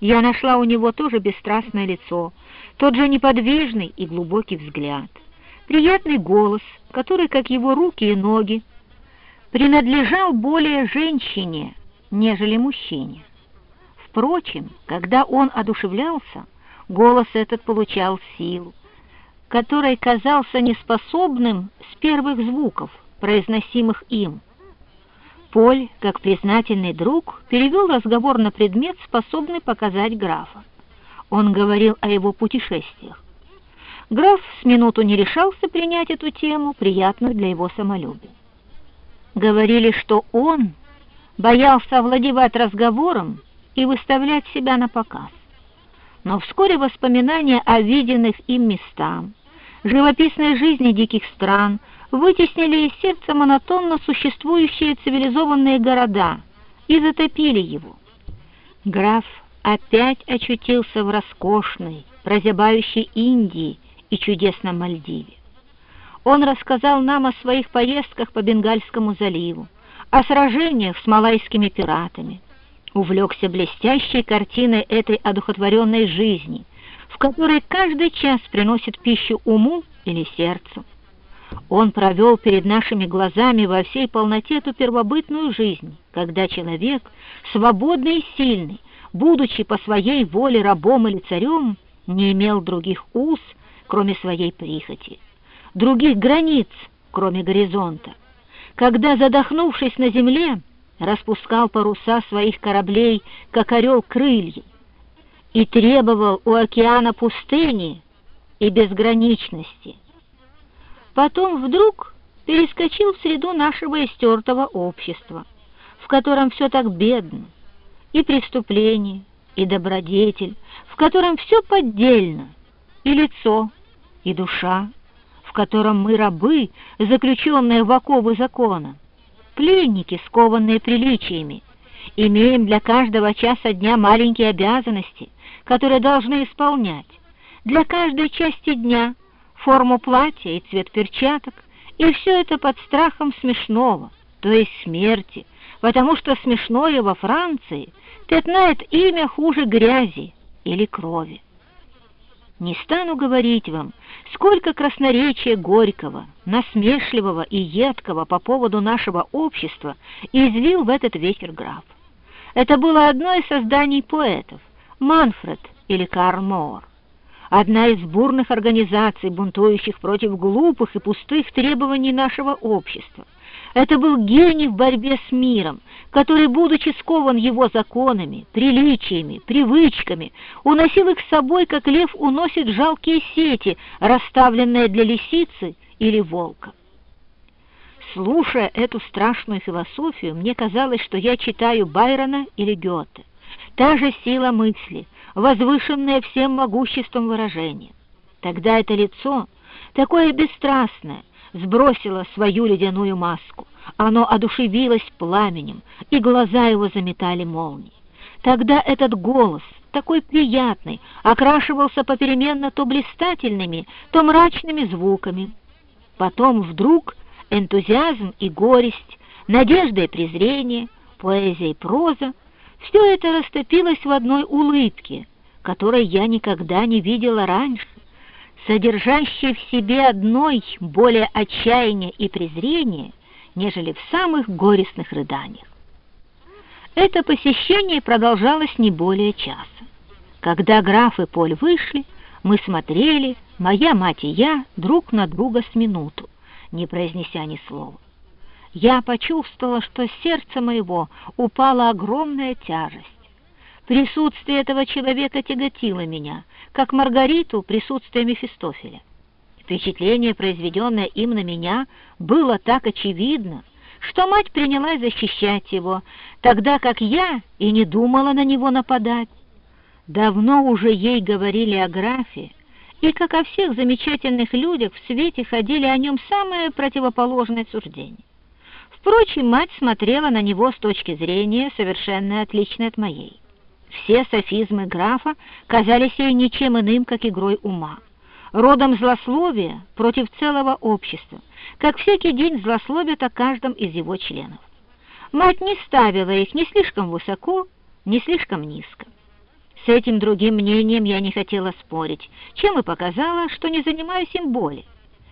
Я нашла у него тоже бесстрастное лицо, тот же неподвижный и глубокий взгляд, приятный голос, который, как его руки и ноги, принадлежал более женщине, нежели мужчине. Впрочем, когда он одушевлялся, голос этот получал силу, которой казался неспособным с первых звуков, произносимых им. Поль, как признательный друг, перевел разговор на предмет, способный показать графа. Он говорил о его путешествиях. Граф с минуту не решался принять эту тему, приятную для его самолюбия. Говорили, что он боялся овладевать разговором и выставлять себя на показ. Но вскоре воспоминания о виденных им местах, живописной жизни диких стран вытеснили из сердца монотонно существующие цивилизованные города и затопили его. Граф опять очутился в роскошной, прозябающей Индии и чудесном Мальдиве. Он рассказал нам о своих поездках по Бенгальскому заливу, о сражениях с малайскими пиратами, увлекся блестящей картиной этой одухотворенной жизни — в которой каждый час приносит пищу уму или сердцу. Он провел перед нашими глазами во всей полноте эту первобытную жизнь, когда человек, свободный и сильный, будучи по своей воле рабом или царем, не имел других уз, кроме своей прихоти, других границ, кроме горизонта. Когда, задохнувшись на земле, распускал паруса своих кораблей, как орел крылья, и требовал у океана пустыни и безграничности. Потом вдруг перескочил в среду нашего истертого общества, в котором все так бедно, и преступление, и добродетель, в котором все поддельно, и лицо, и душа, в котором мы рабы, заключенные в оковы закона, пленники, скованные приличиями, имеем для каждого часа дня маленькие обязанности, которые должны исполнять, для каждой части дня форму платья и цвет перчаток, и все это под страхом смешного, то есть смерти, потому что смешное во Франции пятнает имя хуже грязи или крови. Не стану говорить вам, сколько красноречия горького, насмешливого и едкого по поводу нашего общества извил в этот вечер граф. Это было одно из созданий поэтов, Манфред или Карл Моор. Одна из бурных организаций, бунтующих против глупых и пустых требований нашего общества. Это был гений в борьбе с миром, который, будучи скован его законами, приличиями, привычками, уносил их с собой, как лев уносит жалкие сети, расставленные для лисицы или волка. Слушая эту страшную философию, мне казалось, что я читаю Байрона или Гёте. Та же сила мысли, возвышенная всем могуществом выражения. Тогда это лицо, такое бесстрастное, сбросило свою ледяную маску. Оно одушевилось пламенем, и глаза его заметали молнии. Тогда этот голос, такой приятный, окрашивался попеременно то блистательными, то мрачными звуками. Потом вдруг энтузиазм и горесть, надежда и презрение, поэзия и проза — все это растопилось в одной улыбке, которой я никогда не видела раньше, содержащей в себе одной более отчаяния и презрения, нежели в самых горестных рыданиях. Это посещение продолжалось не более часа. Когда граф и Поль вышли, мы смотрели, моя мать и я, друг на друга с минуту не произнеся ни слова. Я почувствовала, что с сердца моего упала огромная тяжесть. Присутствие этого человека тяготило меня, как Маргариту присутствие Мефистофеля. Впечатление, произведенное им на меня, было так очевидно, что мать принялась защищать его, тогда как я и не думала на него нападать. Давно уже ей говорили о графе, и, как о всех замечательных людях, в свете ходили о нем самые противоположные суждения. Впрочем, мать смотрела на него с точки зрения, совершенно отличной от моей. Все софизмы графа казались ей ничем иным, как игрой ума, родом злословия против целого общества, как всякий день злословят о каждом из его членов. Мать не ставила их ни слишком высоко, ни слишком низко. С этим другим мнением я не хотела спорить, чем и показала, что не занимаюсь им более.